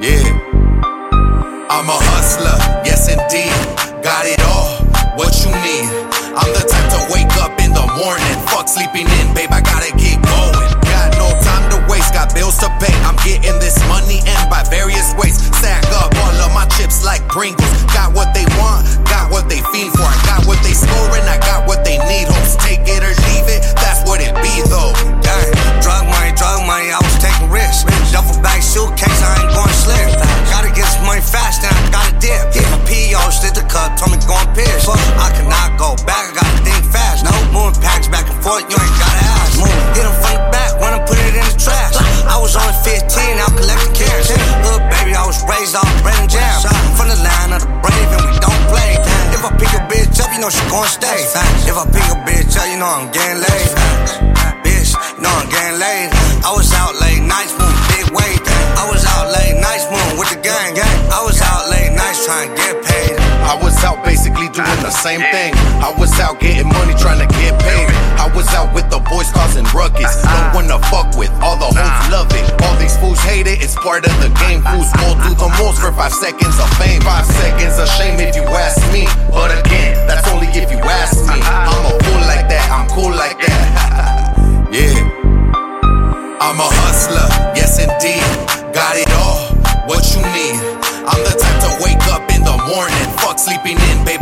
Yeah. I'm a hustler, yes indeed. Got it all, what you need. I'm the type to wake up in the morning. Fuck sleeping in, babe, I gotta get going. Got no time to waste, got bills to pay. I'm getting this money and by various ways. Stack up all of my chips like Pringles. Got what they want, got what they fiend for. I got what they score. Go back, I gotta think fast. No moving packs back and forth, you ain't gotta ask. Hit him from the back, when I put it in the trash. I was only 15, now collecting cares. Little baby, I was raised off bread and jam. From the line of the brave, and we don't play. If I pick a bitch up, you know she gon' stay. If I pick a bitch up, you know I'm getting laid. Bitch, you know I'm getting laid. I was out late nights, moving big weight. I was out late nights, moving the same thing. I was out getting money trying to get paid. I was out with the boys causing ruckus. No uh-huh. one to fuck with, all the hoes love it. All these fools hate it, it's part of the game. Fools uh-huh. go do the most for five seconds of fame. Five seconds of shame if you ask me. But again, that's only if you ask me. Uh-huh. I'm a fool like that, I'm cool like that. yeah. I'm a hustler, yes indeed. Got it all, what you need. I'm the type to wake up in the morning, fuck sleeping in, baby.